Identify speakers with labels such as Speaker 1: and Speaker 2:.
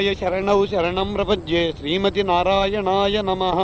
Speaker 1: नारायणाय शरणौ शरणं प्रपद्ये श्रीमति नारायणाय नमः